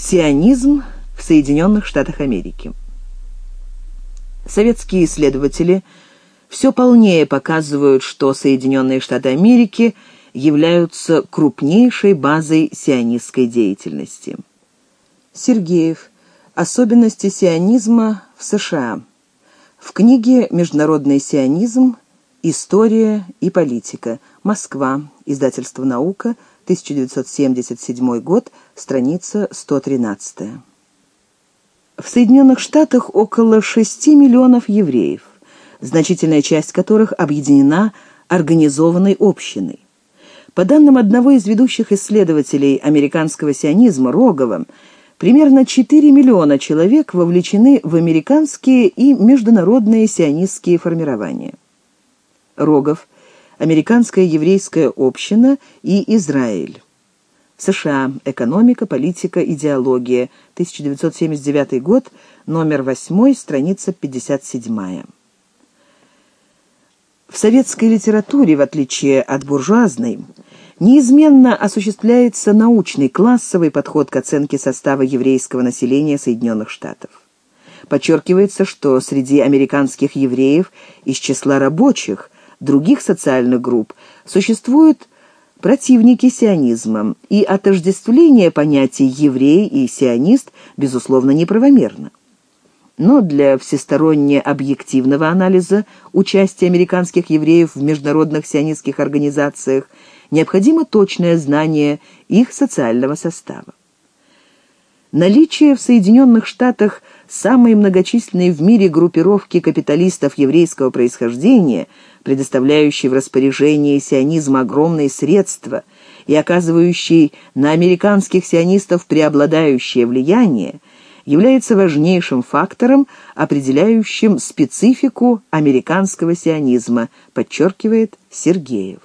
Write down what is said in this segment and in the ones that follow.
Сионизм в Соединенных Штатах Америки. Советские исследователи все полнее показывают, что Соединенные Штаты Америки являются крупнейшей базой сионистской деятельности. Сергеев. Особенности сионизма в США. В книге «Международный сионизм. История и политика. Москва. Издательство «Наука», 1977 год, страница 113. В Соединенных Штатах около 6 миллионов евреев, значительная часть которых объединена организованной общиной. По данным одного из ведущих исследователей американского сионизма Рогова, примерно 4 миллиона человек вовлечены в американские и международные сионистские формирования. Рогов Американская еврейская община и Израиль. США. Экономика, политика, идеология. 1979 год, номер 8, страница 57. В советской литературе, в отличие от буржуазной, неизменно осуществляется научный классовый подход к оценке состава еврейского населения Соединенных Штатов. Подчеркивается, что среди американских евреев из числа рабочих других социальных групп существуют противники сионизма, и отождествление понятий «еврей» и «сионист» безусловно неправомерно. Но для всесторонне объективного анализа участия американских евреев в международных сионистских организациях необходимо точное знание их социального состава. Наличие в Соединенных Штатах самой многочисленной в мире группировки капиталистов еврейского происхождения – предоставляющий в распоряжение сионизма огромные средства и оказывающий на американских сионистов преобладающее влияние, является важнейшим фактором, определяющим специфику американского сионизма, подчеркивает Сергеев.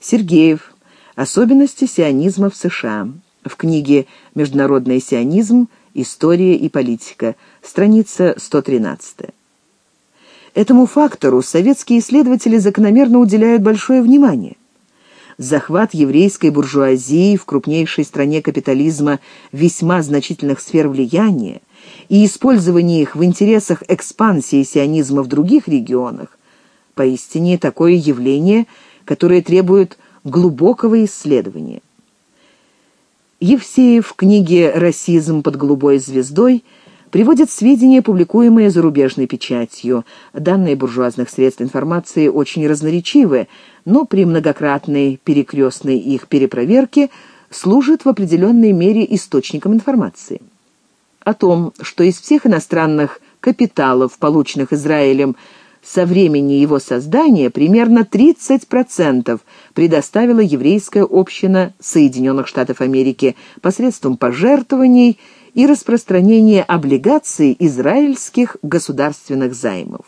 Сергеев. Особенности сионизма в США. В книге «Международный сионизм. История и политика». Страница 113. Этому фактору советские исследователи закономерно уделяют большое внимание. Захват еврейской буржуазии в крупнейшей стране капитализма весьма значительных сфер влияния и использование их в интересах экспансии сионизма в других регионах – поистине такое явление, которое требует глубокого исследования. Евсеев в книге «Расизм под голубой звездой» приводит сведения, публикуемые зарубежной печатью. Данные буржуазных средств информации очень разноречивы, но при многократной перекрестной их перепроверке служат в определенной мере источником информации. О том, что из всех иностранных капиталов, полученных Израилем со времени его создания, примерно 30% предоставила еврейская община Соединенных Штатов Америки посредством пожертвований и распространение облигаций израильских государственных займов.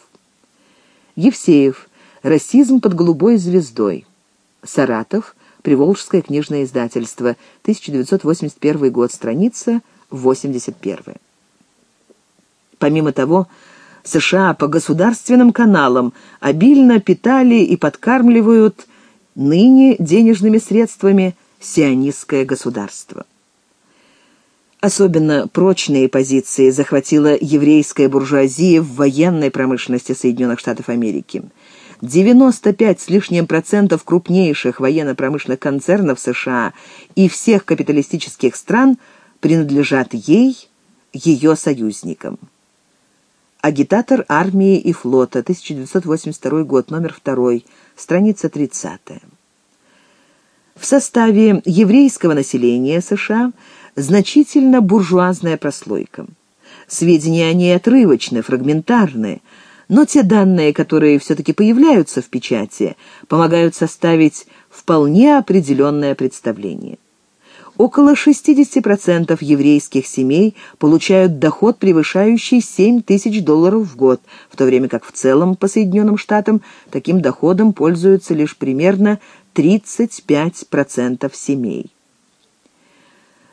Евсеев. Расизм под голубой звездой. Саратов. Приволжское книжное издательство. 1981 год. Страница 81. Помимо того, США по государственным каналам обильно питали и подкармливают ныне денежными средствами сионистское государство. Особенно прочные позиции захватила еврейская буржуазия в военной промышленности Соединенных Штатов Америки. 95 с лишним процентов крупнейших военно-промышленных концернов США и всех капиталистических стран принадлежат ей, ее союзникам. Агитатор армии и флота, 1982 год, номер 2, страница 30. В составе еврейского населения США – значительно буржуазная прослойка. Сведения о ней отрывочны, фрагментарны, но те данные, которые все-таки появляются в печати, помогают составить вполне определенное представление. Около 60% еврейских семей получают доход, превышающий 7 тысяч долларов в год, в то время как в целом по Соединенным Штатам таким доходом пользуются лишь примерно 35% семей.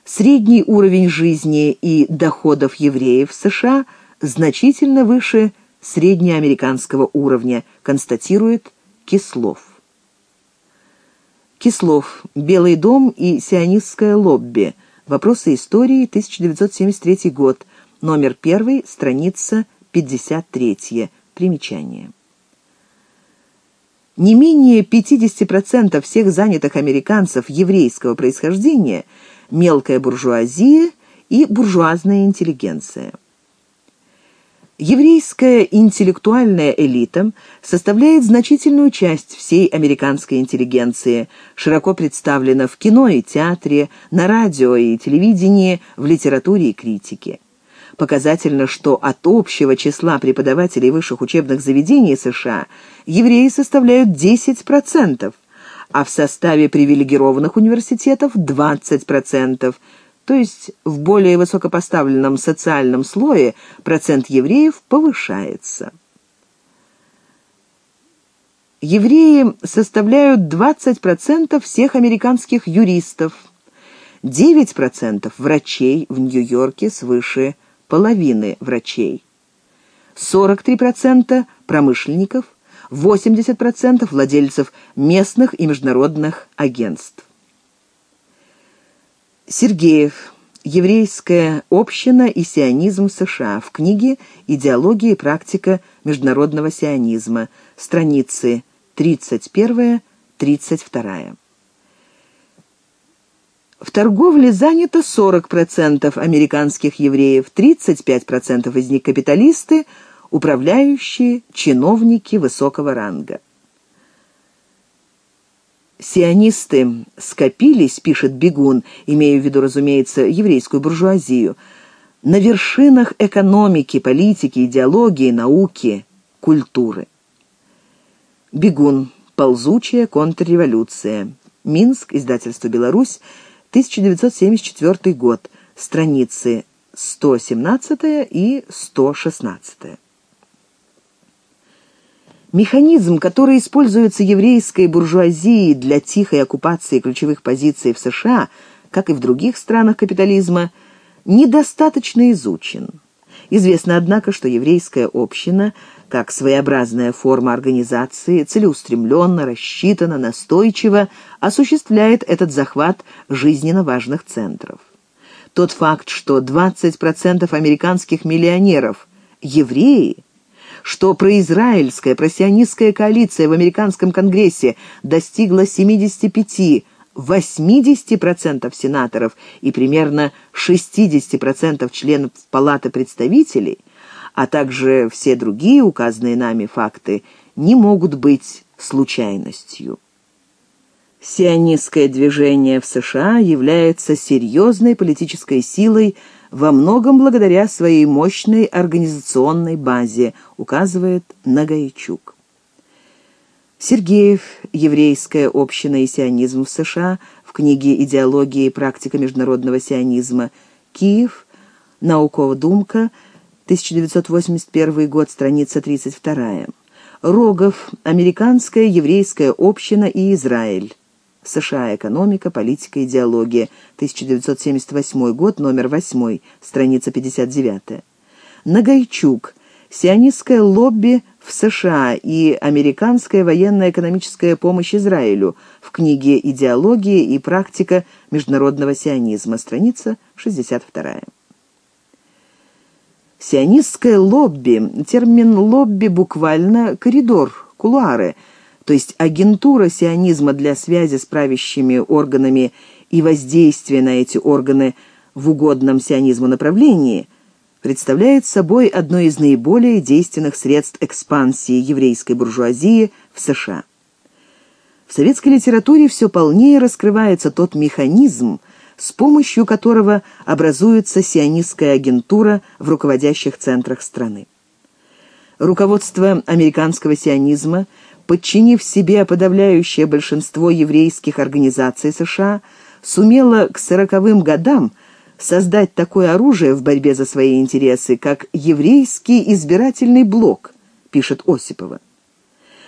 Средний уровень жизни и доходов евреев в США значительно выше среднеамериканского уровня, констатирует Кислов. Кислов. Белый дом и сионистское лобби. Вопросы истории, 1973 год. Номер 1, страница 53. Примечание. Не менее 50% всех занятых американцев еврейского происхождения – мелкая буржуазия и буржуазная интеллигенция. Еврейская интеллектуальная элита составляет значительную часть всей американской интеллигенции, широко представлена в кино и театре, на радио и телевидении, в литературе и критике. Показательно, что от общего числа преподавателей высших учебных заведений США евреи составляют 10%, а в составе привилегированных университетов 20%, то есть в более высокопоставленном социальном слое процент евреев повышается. Евреи составляют 20% всех американских юристов, 9% врачей в Нью-Йорке свыше половины врачей, 43% промышленников, 80% владельцев местных и международных агентств. Сергеев. Еврейская община и сионизм США. В книге «Идеология и практика международного сионизма». Страницы 31-32. В торговле занято 40% американских евреев, 35% из них капиталисты, управляющие, чиновники высокого ранга. Сионисты скопились, пишет Бегун, имея в виду, разумеется, еврейскую буржуазию, на вершинах экономики, политики, идеологии, науки, культуры. Бегун. Ползучая контрреволюция. Минск. Издательство «Беларусь». 1974 год. Страницы 117 и 116. Механизм, который используется еврейской буржуазией для тихой оккупации ключевых позиций в США, как и в других странах капитализма, недостаточно изучен. Известно, однако, что еврейская община, как своеобразная форма организации, целеустремленно, рассчитанно, настойчиво осуществляет этот захват жизненно важных центров. Тот факт, что 20% американских миллионеров – евреи – что произраильская, просионистская коалиция в американском конгрессе достигла 75-80% сенаторов и примерно 60% членов Палаты представителей, а также все другие указанные нами факты, не могут быть случайностью. Сионистское движение в США является серьезной политической силой во многом благодаря своей мощной организационной базе, указывает Нагаичук. Сергеев «Еврейская община и сионизм в США» в книге «Идеология и практика международного сионизма», Киев, Наукова думка, 1981 год, страница 32. Рогов «Американская еврейская община и Израиль». США. Экономика, политика, идеология. 1978 год, номер 8, страница 59. Нагайчук. Сионистское лобби в США и американская военно-экономическая помощь Израилю в книге «Идеология и практика международного сионизма», страница 62. Сионистское лобби. Термин «лобби» буквально «коридор», «кулуары», то есть агентура сионизма для связи с правящими органами и воздействия на эти органы в угодном сионизму направлении, представляет собой одно из наиболее действенных средств экспансии еврейской буржуазии в США. В советской литературе все полнее раскрывается тот механизм, с помощью которого образуется сионистская агентура в руководящих центрах страны. Руководство американского сионизма – подчинив себе подавляющее большинство еврейских организаций США, сумела к сороковым годам создать такое оружие в борьбе за свои интересы, как еврейский избирательный блок, пишет Осипова.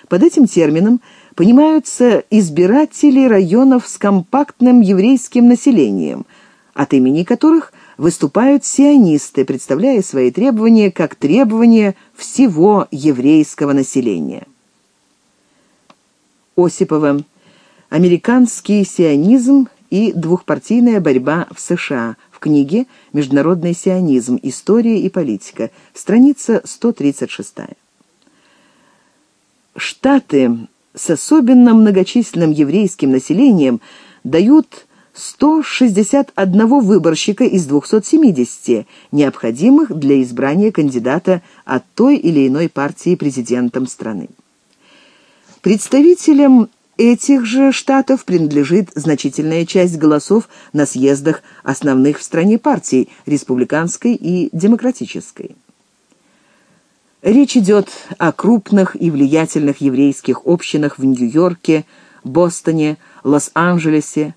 Под этим термином понимаются избиратели районов с компактным еврейским населением, от имени которых выступают сионисты, представляя свои требования как требования всего еврейского населения. Осипова. Американский сионизм и «Двухпартийная борьба в США» в книге «Международный сионизм. История и политика», страница 136. Штаты с особенно многочисленным еврейским населением дают 161 выборщика из 270, необходимых для избрания кандидата от той или иной партии президентом страны. Представителям этих же штатов принадлежит значительная часть голосов на съездах основных в стране партий, республиканской и демократической. Речь идет о крупных и влиятельных еврейских общинах в Нью-Йорке, Бостоне, Лос-Анджелесе,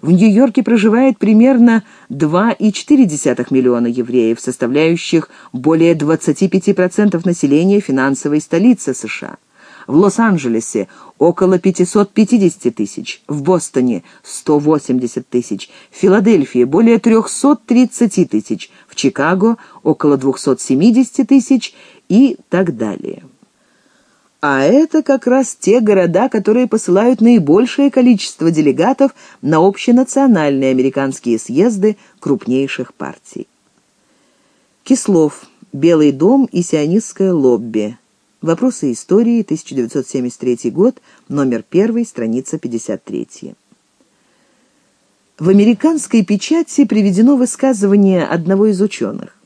в Нью-Йорке проживает примерно 2,4 миллиона евреев, составляющих более 25% населения финансовой столицы США. В Лос-Анджелесе около 550 тысяч, в Бостоне 180 тысяч, в Филадельфии более 330 тысяч, в Чикаго около 270 тысяч и так далее. А это как раз те города, которые посылают наибольшее количество делегатов на общенациональные американские съезды крупнейших партий. Кислов. Белый дом и сионистское лобби. Вопросы истории, 1973 год, номер 1, страница 53. В американской печати приведено высказывание одного из ученых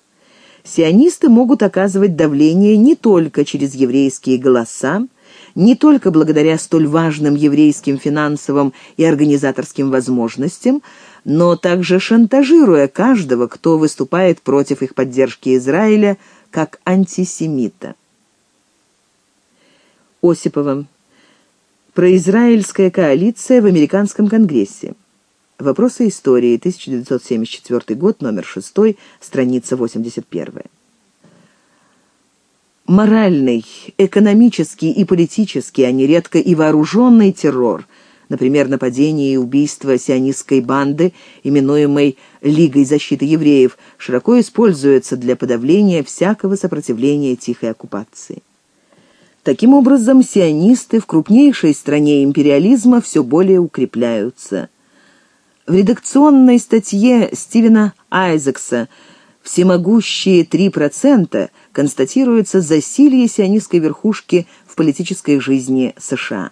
сионисты могут оказывать давление не только через еврейские голоса, не только благодаря столь важным еврейским финансовым и организаторским возможностям, но также шантажируя каждого, кто выступает против их поддержки Израиля, как антисемита. Осипова. Произраильская коалиция в американском конгрессе. Вопросы истории, 1974 год, номер 6, страница 81. Моральный, экономический и политический, а нередко и вооруженный террор, например, нападение и убийство сионистской банды, именуемой Лигой защиты евреев, широко используется для подавления всякого сопротивления тихой оккупации. Таким образом, сионисты в крупнейшей стране империализма все более укрепляются – в редакционной статье Стивена Айзекса «Всемогущие 3% констатируется засилье сионистской верхушки в политической жизни США.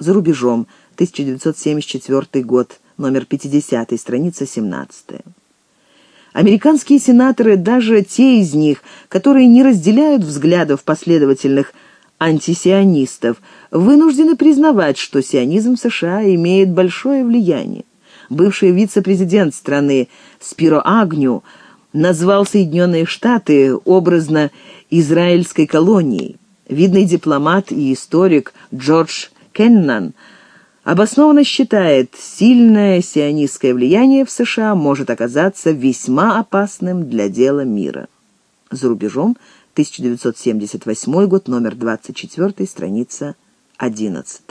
За рубежом, 1974 год, номер 50, страница 17. Американские сенаторы, даже те из них, которые не разделяют взглядов последовательных антисионистов, вынуждены признавать, что сионизм в США имеет большое влияние бывший вице-президент страны Спиро Агню назвал Соединенные Штаты образно израильской колонией. Видный дипломат и историк Джордж Кеннан обоснованно считает, сильное сионистское влияние в США может оказаться весьма опасным для дела мира. За рубежом 1978 год, номер 24, страница 11.